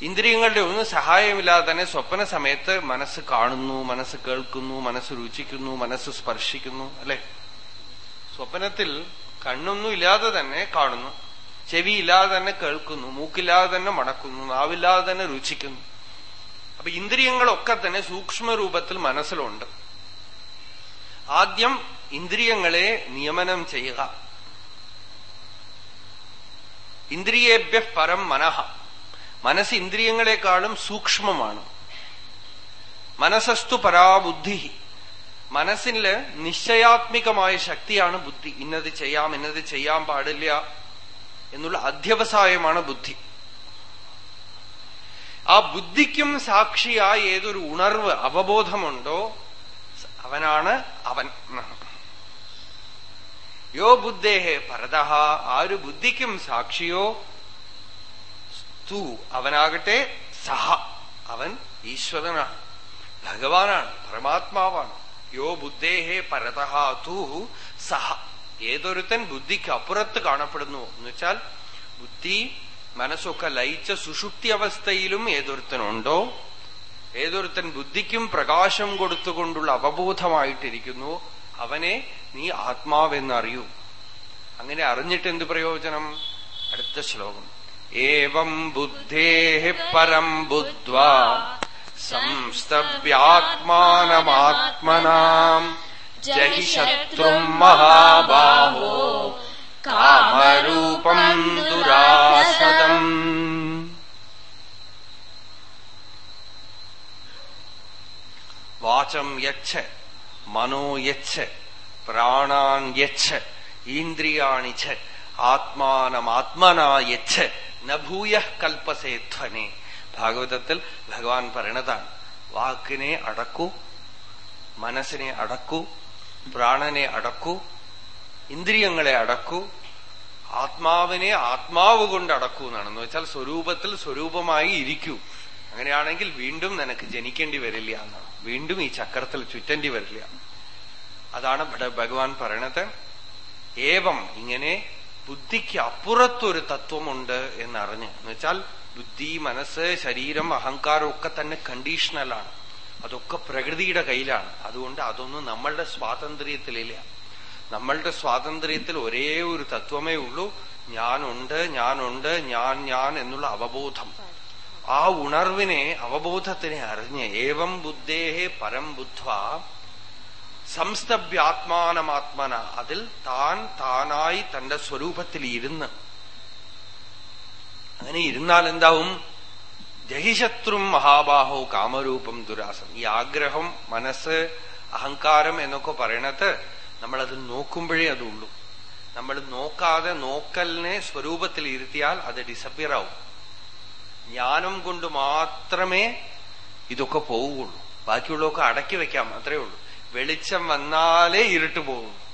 ഇന്ദ്രിയങ്ങളുടെ ഒന്നും സഹായമില്ലാതെ തന്നെ സ്വപ്ന സമയത്ത് മനസ്സ് കാണുന്നു മനസ്സ് കേൾക്കുന്നു മനസ്സ് രുചിക്കുന്നു മനസ്സ് സ്പർശിക്കുന്നു അല്ലെ? സ്വപ്നത്തിൽ കണ്ണൊന്നും ഇല്ലാതെ തന്നെ കാണുന്നു ചെവി ഇല്ലാതെ തന്നെ കേൾക്കുന്നു മൂക്കില്ലാതെ തന്നെ മണക്കുന്നു നാവില്ലാതെ തന്നെ രുചിക്കുന്നു. അപ്പൊ ഇന്ദ്രിയങ്ങളൊക്കെ തന്നെ സൂക്ഷ്മ രൂപത്തിൽ മനസ്സിലുണ്ട്. ആദ്യം ഇന്ദ്രിയങ്ങളെ നിയമനം ചെയ്യുക. ഇന്ദ്രിയേഭ്യ പരം മനഃ. മനസ്സ് ഇന്ദ്രിയങ്ങളെക്കാളും സൂക്ഷ്മമാണ്. മനസ്സസ്തു പരാബുദ്ധി. മനസ്സിൽ നിശ്ചയാത്മികമായ ശക്തിയാണ് ബുദ്ധി. ഇന്നത് ചെയ്യാം ഇന്നത് ചെയ്യാൻ പാടില്ല എന്നുള്ള അധ്യവസായമാണ് ബുദ്ധി. ആ ബുദ്ധിക്കും സാക്ഷിയായ ഏതൊരു ഉണർവ് അവബോധമുണ്ടോ അവനാണ് അവൻ. യോ ബുദ്ധേഹ പരതഹ ആരു ബുദ്ധിക്കും സാക്ഷിയോ തു അവനാകട്ടെ സഹ. അവൻ ഈശ്വരനാണ്. ഭഗവാനാണ് പരമാത്മാവാണ്. യോ ബുദ്ധേഹേ പരതഹാതു സഹ. ഏതൊരുത്തൻ ബുദ്ധിക്ക് അപ്പുറത്ത് കാണപ്പെടുന്നു എന്ന് വെച്ചാൽ ബുദ്ധി മനസ്സൊക്കെ ലയിച്ച സുഷുപ്തി അവസ്ഥയിലും ഏതൊരുത്തനുണ്ടോ ഏതൊരുത്തൻ ബുദ്ധിക്കും പ്രകാശം കൊടുത്തുകൊണ്ടുള്ള അവബോധമായിട്ടിരിക്കുന്നു അവനെ നീ ആത്മാവെന്നറിയൂ. അങ്ങനെ അറിഞ്ഞിട്ട് എന്ത് പ്രയോജനം? അടുത്ത ശ്ലോകം. एवम् बुद्धेः परम् बुद्ध्वा संस्तव्यात्मानमात्मनाम्। जहि शत्रुम् महाबाहो कामरूपम् दुरासदम्। वाचम् यच्छ मनो यच्छ प्राणान् यच्छ इन्द्रियाणि च आत्मानमात्मना यच्छ। നഭൂയ കൽപ്പസേധ്വനെ. ഭാഗവതത്തിൽ ഭഗവാൻ പറയണതാണ് വാക്കിനെ അടക്കൂ മനസ്സിനെ അടക്കൂ പ്രാണനെ അടക്കൂ ഇന്ദ്രിയങ്ങളെ അടക്കൂ ആത്മാവിനെ ആത്മാവ് കൊണ്ട് അടക്കൂ എന്നാണ്. എന്ന് വെച്ചാൽ സ്വരൂപത്തിൽ സ്വരൂപമായി ഇരിക്കൂ. അങ്ങനെയാണെങ്കിൽ വീണ്ടും നിനക്ക് ജനിക്കേണ്ടി വരില്ല എന്നാണ്. വീണ്ടും ഈ ചക്രത്തിൽ ചുറ്റേണ്ടി വരില്ല. അതാണ് ഭഗവാൻ പറയണത്. ഏവം ഇങ്ങനെ ബുദ്ധിക്ക് അപ്പുറത്തൊരു തത്വമുണ്ട് എന്നറിഞ്ഞ്. എന്നുവെച്ചാൽ ബുദ്ധി മനസ്സ് ശരീരം അഹങ്കാരം ഒക്കെ തന്നെ കണ്ടീഷണലാണ് അതൊക്കെ പ്രകൃതിയുടെ കയ്യിലാണ്. അതുകൊണ്ട് അതൊന്നും നമ്മളുടെ സ്വാതന്ത്ര്യത്തിലില്ല. നമ്മളുടെ സ്വാതന്ത്ര്യത്തിൽ ഒരേ ഒരു തത്വമേ ഉള്ളൂ. ഞാനുണ്ട് ഞാനുണ്ട് ഞാൻ ഞാൻ എന്നുള്ള അവബോധം. ആ ഉണർവിനെ അവബോധത്തിനെ അറിഞ്ഞ് ഏവം ബുദ്ധേഹേ പരം ബുദ്ധ്വ സംസ്തഭ്യാത്മാനമാത്മന അതിൽ താൻ താനായി തന്റെ സ്വരൂപത്തിൽ ഇരുന്ന് അങ്ങനെ ഇരുന്നാൽ എന്താവും? ജഹിശത്രും മഹാബാഹോ കാമരൂപം ദുരാസം. ഈ ആഗ്രഹം മനസ്സ് അഹങ്കാരം എന്നൊക്കെ പറയണത് നമ്മളത് നോക്കുമ്പോഴേ അതുള്ളൂ. നമ്മൾ നോക്കാതെ നോക്കലിനെ സ്വരൂപത്തിൽ ഇരുത്തിയാൽ അത് ഡിസപ്പിയർ ആവും. ജ്ഞാനം കൊണ്ട് മാത്രമേ ഇതൊക്കെ പോവുകയുള്ളൂ. ബാക്കിയുള്ളതൊക്കെ അടക്കി വെക്കാം അത്രേ ഉള്ളൂ. വെളിച്ചം വന്നാലേ ഇരുട്ട് പോകും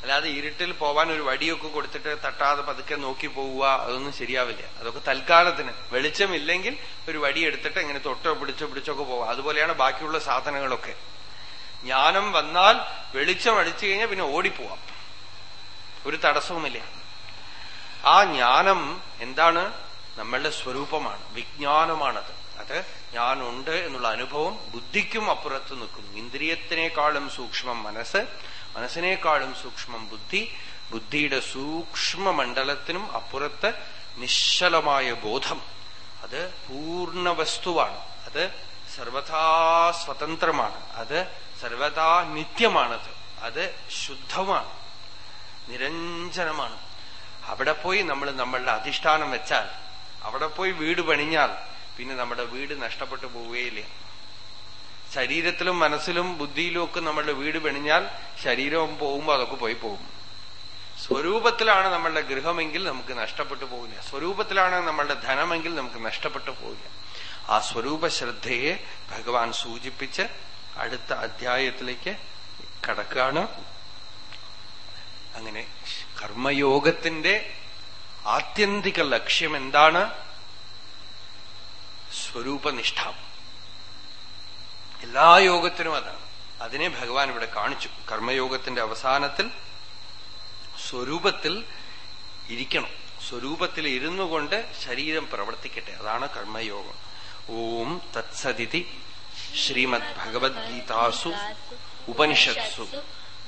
അല്ലാതെ ഇരുട്ടിൽ പോവാൻ ഒരു വടിയൊക്കെ കൊടുത്തിട്ട് തട്ടാതെ പതുക്കെ നോക്കി പോവുക അതൊന്നും ശരിയാവില്ല. അതൊക്കെ തൽക്കാലത്തിന്. വെളിച്ചമില്ലെങ്കിൽ ഒരു വടി എടുത്തിട്ട് ഇങ്ങനെ തൊട്ടോ പിടിച്ചോ പിടിച്ചൊക്കെ പോവുക അതുപോലെയാണ് ബാക്കിയുള്ള സാധനങ്ങളൊക്കെ. ജ്ഞാനം വന്നാൽ വെളിച്ചം അടിച്ചു കഴിഞ്ഞാൽ പിന്നെ ഓടിപ്പോവാം. ഒരു തടസ്സവുമില്ല. ആ ജ്ഞാനം എന്താണ്? നമ്മളുടെ സ്വരൂപമാണ്. വിജ്ഞാനമാണത്. അത് ഞാനുണ്ട് എന്നുള്ള അനുഭവം ബുദ്ധിക്കും അപ്പുറത്ത് നിൽക്കും. ഇന്ദ്രിയത്തിനേക്കാളും സൂക്ഷ്മം മനസ്സ് മനസ്സിനേക്കാളും സൂക്ഷ്മം ബുദ്ധി ബുദ്ധിയുടെ സൂക്ഷ്മ മണ്ഡലത്തിനും അപ്പുറത്ത് നിശ്ചലമായ ബോധം. അത് പൂർണ വസ്തുവാണ്. അത് സർവഥാ സ്വതന്ത്രമാണ്. അത് സർവഥാ നിത്യമാണത് അത് ശുദ്ധമാണ്. നിരഞ്ജനമാണ്. അവിടെ പോയി നമ്മൾ നമ്മളുടെ അധിഷ്ഠാനം വെച്ചാൽ അവിടെ പോയി വീട് പണിഞ്ഞാൽ പിന്നെ നമ്മുടെ വീട് നഷ്ടപ്പെട്ടു പോവുകയില്ല? ശരീരത്തിലും മനസ്സിലും ബുദ്ധിയിലും ഒക്കെ നമ്മളുടെ വീട് പണിഞ്ഞാൽ ശരീരവും പോകുമ്പോൾ അതൊക്കെ പോയി പോകും. സ്വരൂപത്തിലാണ് നമ്മളുടെ ഗൃഹമെങ്കിൽ നമുക്ക് നഷ്ടപ്പെട്ടു പോകില്ല സ്വരൂപത്തിലാണ് നമ്മളുടെ ധനമെങ്കിൽ നമുക്ക് നഷ്ടപ്പെട്ടു പോകില്ല ആ സ്വരൂപ ശ്രദ്ധയെ ഭഗവാൻ സൂചിപ്പിച്ച് അടുത്ത അധ്യായത്തിലേക്ക് കടക്കാണ് അങ്ങനെ കർമ്മയോഗത്തിന്റെ ആത്യന്തിക ലക്ഷ്യം എന്താണ്? സ്വരൂപനിഷ്ഠ. എല്ലാ യോഗത്തിനും അതാണ്. അതിനെ ഭഗവാൻ ഇവിടെ കാണിച്ചു. കർമ്മയോഗത്തിന്റെ അവസാനത്തിൽ സ്വരൂപത്തിൽ ഇരിക്കണം. സ്വരൂപത്തിൽ ഇരുന്നു കൊണ്ട് ശരീരം പ്രവർത്തിക്കട്ടെ. അതാണ് കർമ്മയോഗം. ഓം തത്സദിതി ശ്രീമദ് ഭഗവത്ഗീതാസു ഉപനിഷത്സു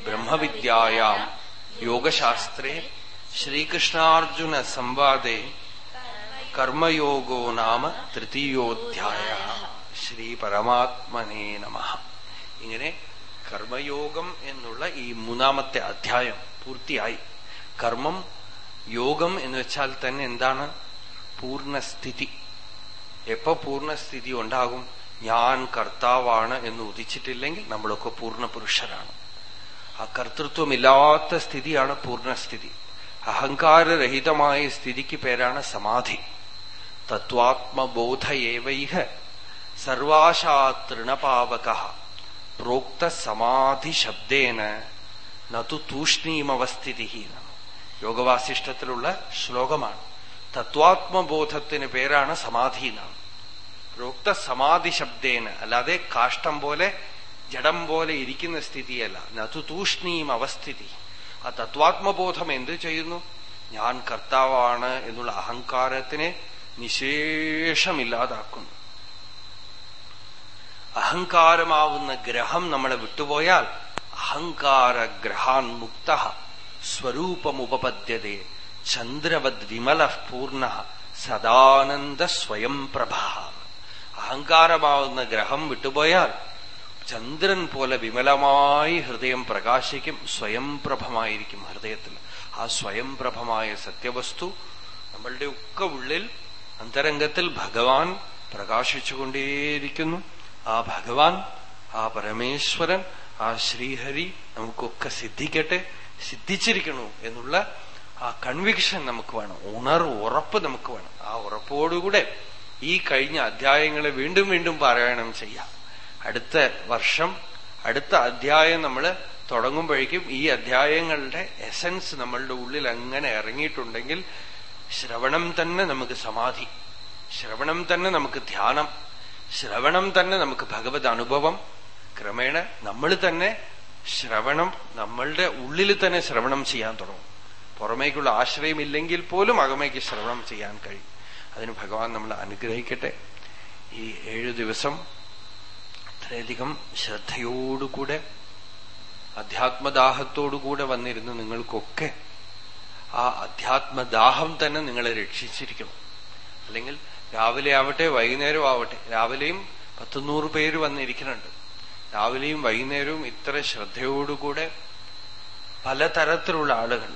ബ്രഹ്മവിദ്യായാം യോഗശാസ്ത്രേ ശ്രീകൃഷ്ണാർജുന സംവാദേ കർമ്മയോഗോ നാമ തൃതീയോധ്യായ ശ്രീ പരമാത്മനേ നമ ഇങ്ങനെ കർമ്മയോഗം എന്നുള്ള ഈ മൂന്നാമത്തെ അധ്യായം പൂർത്തിയായി. കർമ്മം യോഗം എന്ന് വെച്ചാൽ തന്നെ എന്താണ്? പൂർണസ്ഥിതി. എപ്പോ പൂർണസ്ഥിതി ഉണ്ടാകും? ഞാൻ കർത്താവാണ് എന്ന് ഉദിച്ചിട്ടില്ലെങ്കിൽ നമ്മളൊക്കെ പൂർണ പുരുഷരാണ് ആ കർത്തൃത്വമില്ലാത്ത സ്ഥിതിയാണ് പൂർണസ്ഥിതി. അഹങ്കാരരഹിതമായ സ്ഥിതിക്ക് പേരാണ് സമാധി. തത്വാത്മബോധയേവൈഹ സർവാശാതൃണപാവക പ്രോക്ത സമാധി ശബ്ദേന നതു തൂഷ്ണീമവസ്ഥിതി യോഗവാസിഷ്ടത്തിലുള്ള ശ്ലോകമാണ് തത്വാത്മബോധത്തിന് പേരാണ് സമാധി എന്നാണ് പ്രോക്ത സമാധി ശബ്ദേന അല്ലാതെ കാഷ്ടം പോലെ ജഡം പോലെ ഇരിക്കുന്ന സ്ഥിതിയല്ല. നതു തൂഷ്ണീം അവസ്ഥിതി ആ തത്വാത്മബോധം എന്ത് ചെയ്യുന്നു? ഞാൻ കർത്താവാണ് എന്നുള്ള അഹങ്കാരത്തിനെ നിശേഷമില്ലാതാക്കുന്നു. അഹങ്കാരമാവുന്ന ഗ്രഹം നമ്മളെ വിട്ടുപോയാൽ അഹങ്കാര ഗ്രഹാൻ മുക്ത സ്വരൂപമുപപദ്യതേ ചന്ദ്രവത് വിമല പൂർണ സദാനന്ദ സ്വയം പ്രഭ. അഹങ്കാരമാവുന്ന ഗ്രഹം വിട്ടുപോയാൽ ചന്ദ്രൻ പോലെ വിമലമായി ഹൃദയം പ്രകാശിക്കും സ്വയം പ്രഭമായിരിക്കും ഹൃദയത്തിൽ. ആ സ്വയംപ്രഭമായ സത്യവസ്തു നമ്മളുടെ ഒക്കെ ഉള്ളിൽ അന്തരംഗത്തിൽ ഭഗവാൻ പ്രകാശിച്ചുകൊണ്ടേയിരിക്കുന്നു. ആ ഭഗവാൻ ആ പരമേശ്വരൻ ആ ശ്രീഹരി നമുക്കൊക്കെ സിദ്ധിക്കട്ടെ സിദ്ധിച്ചിരിക്കണു എന്നുള്ള ആ കൺവിക്ഷൻ നമുക്ക് വേണം. ഉണർ ഉറപ്പ് നമുക്ക് വേണം. ആ ഉറപ്പോടുകൂടെ ഈ കഴിഞ്ഞ അധ്യായങ്ങളെ വീണ്ടും വീണ്ടും പാരായണം ചെയ്യാം. അടുത്ത വർഷം അടുത്ത അധ്യായം നമ്മൾ തുടങ്ങുമ്പോഴേക്കും ഈ അധ്യായങ്ങളുടെ എസൻസ് നമ്മളുടെ ഉള്ളിൽ അങ്ങനെ ഇറങ്ങിയിട്ടുണ്ടെങ്കിൽ ശ്രവണം തന്നെ നമുക്ക് സമാധി. ശ്രവണം തന്നെ നമുക്ക് ധ്യാനം. ശ്രവണം തന്നെ നമുക്ക് ഭഗവത് അനുഭവം. ക്രമേണ നമ്മൾ തന്നെ ശ്രവണം നമ്മളുടെ ഉള്ളിൽ തന്നെ ശ്രവണം ചെയ്യാൻ തുടങ്ങും. പുറമേക്കുള്ള ആശ്രയമില്ലെങ്കിൽ പോലും അകമേക്ക് ശ്രവണം ചെയ്യാൻ കഴിയും. അതിന് ഭഗവാൻ നമ്മൾ അനുഗ്രഹിക്കട്ടെ. ഈ ഏഴു ദിവസം അത്രയധികം ശ്രദ്ധയോടുകൂടെ അധ്യാത്മദാഹത്തോടുകൂടെ വന്നിരുന്ന് നിങ്ങൾക്കൊക്കെ ആ അധ്യാത്മദാഹം തന്നെ നിങ്ങളെ രക്ഷിച്ചിരിക്കണം. അല്ലെങ്കിൽ രാവിലെ ആവട്ടെ വൈകുന്നേരം ആവട്ടെ രാവിലെയും പത്തുനൂറ് പേര് വന്നിരിക്കുന്നുണ്ട്. രാവിലെയും വൈകുന്നേരവും ഇത്ര ശ്രദ്ധയോടുകൂടെ പലതരത്തിലുള്ള ആളുകൾ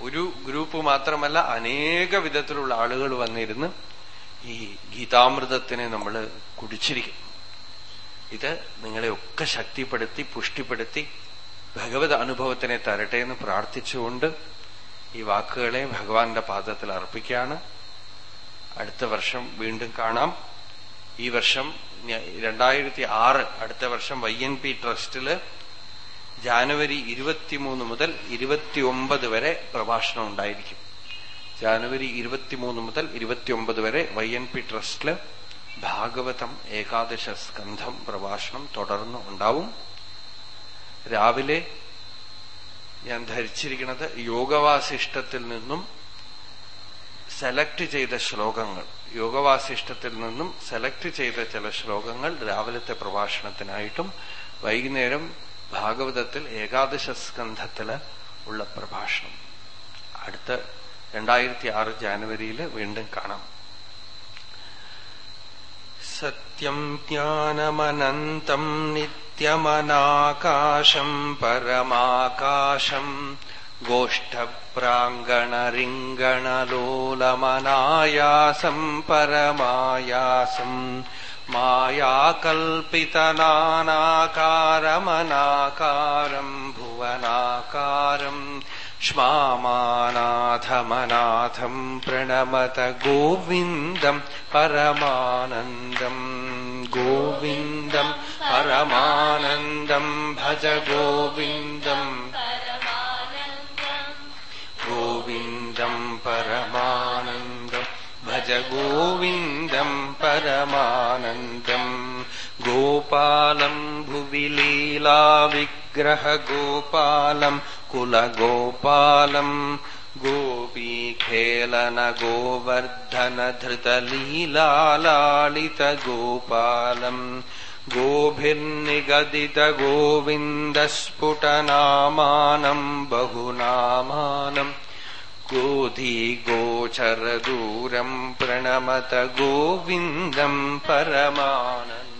ഒരു ഗ്രൂപ്പ് മാത്രമല്ല അനേക വിധത്തിലുള്ള ആളുകൾ വന്നിരുന്ന് ഈ ഗീതാമൃതത്തിനെ നമ്മൾ കുടിച്ചിരിക്കും. ഇത് നിങ്ങളെയൊക്കെ ശക്തിപ്പെടുത്തി പുഷ്ടിപ്പെടുത്തി ഭഗവത് അനുഭവത്തിനെ തരട്ടെ എന്ന് പ്രാർത്ഥിച്ചുകൊണ്ട് ഈ വാക്കുകളെ ഭഗവാന്റെ പാദത്തിൽ അർപ്പിക്കുകയാണ്. അടുത്ത വർഷം വീണ്ടും കാണാം. ഈ വർഷം രണ്ടായിരത്തി ആറ് അടുത്ത വർഷം വൈ എൻ പി ട്രസ്റ്റിൽ ജാനുവരി ഇരുപത്തിമൂന്ന് മുതൽ ഇരുപത്തിയൊമ്പത് വരെ പ്രഭാഷണം ഉണ്ടായിരിക്കും. ജാനുവരി ഇരുപത്തിമൂന്ന് മുതൽ ഇരുപത്തിയൊമ്പത് വരെ വൈ എൻ പി ട്രസ്റ്റിൽ ഭാഗവതം ഏകാദശ സ്കന്ധം പ്രഭാഷണം തുടർന്ന് ഉണ്ടാവും. രാവിലെ ഞാൻ ധരിച്ചിരിക്കുന്നത് യോഗവാസിഷ്ടത്തിൽ നിന്നും സെലക്ട് ചെയ്ത ശ്ലോകങ്ങൾ. യോഗവാസിഷ്ടത്തിൽ നിന്നും സെലക്ട് ചെയ്ത ചില ശ്ലോകങ്ങൾ രാവിലത്തെ പ്രഭാഷണത്തിനായിട്ടും വൈകുന്നേരം ഭാഗവതത്തിൽ ഏകാദശ സ്കന്ധത്തിൽ ഉള്ള പ്രഭാഷണം. അടുത്ത രണ്ടായിരത്തി ആറ് ജാനുവരിയിൽ വീണ്ടും കാണാം. സത്യം ജ്ഞാനമനന്തം नित्यमनाकाशम् परमाकाशम् गोष्ठप्राङ्गणरिङ्गणलोलमनायासम् परमायासम् मायाकल्पितनानाकारमनाकारम् भुवनाकारम् श्मामानाथमनाथम् प्रणमत गोविन्दम् परमानन्दम् गोविन्दम् परमानन्दम् भज गोविन्दम् गोविन्दम् परमानन्दम् भज गोविन्दम् परमानन्दम् गोपालम् भुवि लीलाविग्रहगोपालम् कुलगोपालम् गोपीखेलन गोवर्धनधृतलीलालालितगोपालम् गोभिर्निगदितगोविन्दस्फुटनामानम् बहुनामानम् गोधीगोचरदूरम् प्रणमत गोविन्दम् परमानन्दम्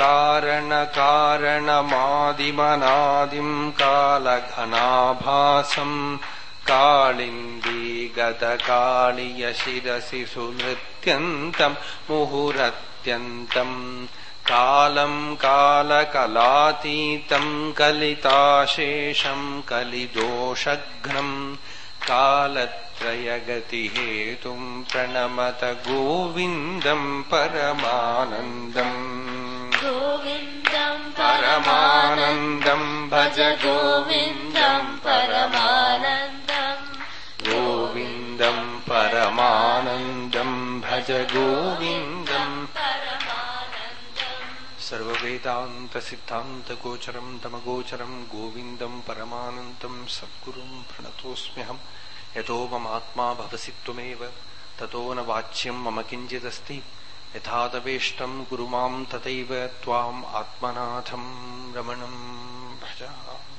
कारणकारणमादिमनादिम् कालघनाभासम् कालिन्दीगतकालियशिरसि सुनृत्यन्तम् मुहुरत्यन्तम् कालम् कालकलातीतम् कलिताशेषम् कलिदोषघ्नम् कालत्रयगतिहेतुम् प्रणमत गोविन्दम् परमानन्दम् गोविन्दम् परमानन्दम् भज गोविन्दम् परमानन्दम् गोविन्दम् परमानन्दम् भज गोविन्दम् सर्ववेदान्तसिद्धान्तगोचरम् तमगोचरम् गोविन्दम् परमानन्दम् सद्गुरुम् प्रणतोऽस्म्यहम् यतो ममात्मा भवसि त्वमेव ततो न वाच्यम् मम किञ्चिदस्ति यथातवेष्टम् गुरुमाम तथैव त्वाम् आत्मनाथम् रमणम् भजामि।